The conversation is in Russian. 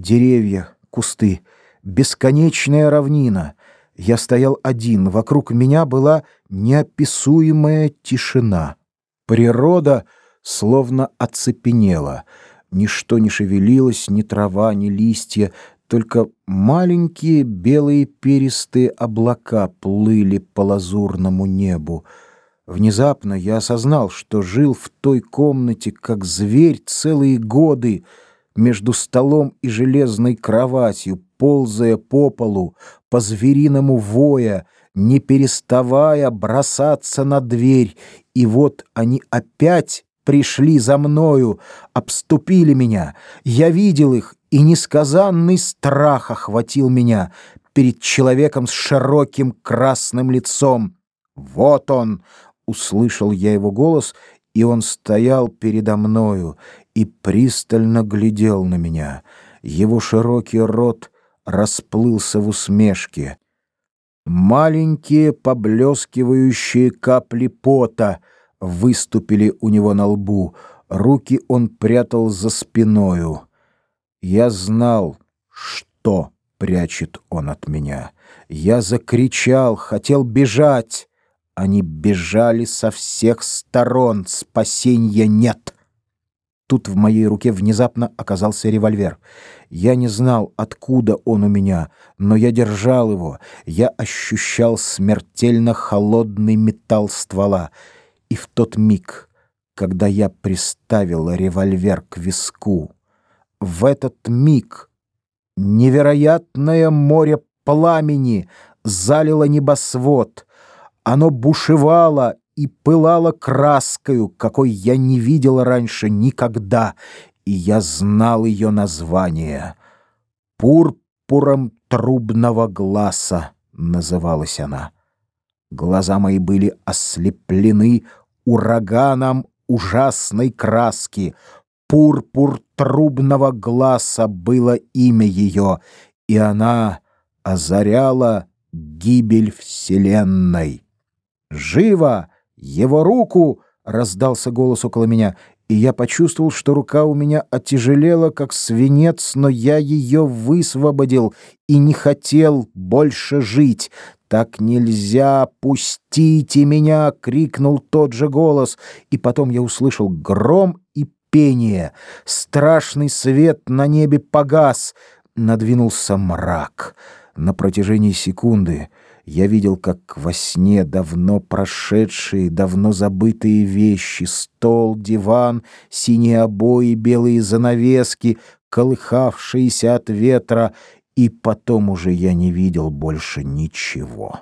Деревья, кусты, бесконечная равнина. Я стоял один, вокруг меня была неописуемая тишина. Природа словно оцепенела. Ничто не шевелилось, ни трава, ни листья, только маленькие белые перистые облака плыли по лазурному небу. Внезапно я осознал, что жил в той комнате, как зверь, целые годы, между столом и железной кроватью, ползая по полу, по-звериному воя, не переставая бросаться на дверь, и вот они опять пришли за мною, обступили меня. Я видел их, и несказанный страх охватил меня перед человеком с широким красным лицом. Вот он, услышал я его голос, и он стоял передо мною и пристально глядел на меня. Его широкий рот расплылся в усмешке. Маленькие поблескивающие капли пота выступили у него на лбу, руки он прятал за спиною. Я знал, что прячет он от меня. Я закричал, хотел бежать. Они бежали со всех сторон, спасения нет. Тут в моей руке внезапно оказался револьвер. Я не знал, откуда он у меня, но я держал его. Я ощущал смертельно холодный металл ствола. И в тот миг, когда я приставил револьвер к виску, в этот миг невероятное море пламени залило небосвод. Оно бушевало и пылало краскою, какой я не видел раньше никогда, и я знал ее название. «Пурпуром трубного глаза» называлась она. Глаза мои были ослеплены ураганом ужасной краски. Пурпур трубного глаза было имя ее, и она озаряла гибель вселенной. «Живо! Его руку!» — раздался голос около меня, и я почувствовал, что рука у меня оттяжелела, как свинец, но я ее высвободил и не хотел больше жить. «Так нельзя! Пустите меня!» — крикнул тот же голос, и потом я услышал гром и пение. Страшный свет на небе погас, надвинулся мрак. На протяжении секунды я видел, как во сне давно прошедшие, давно забытые вещи, стол, диван, синие обои, белые занавески, колыхавшиеся от ветра, и потом уже я не видел больше ничего.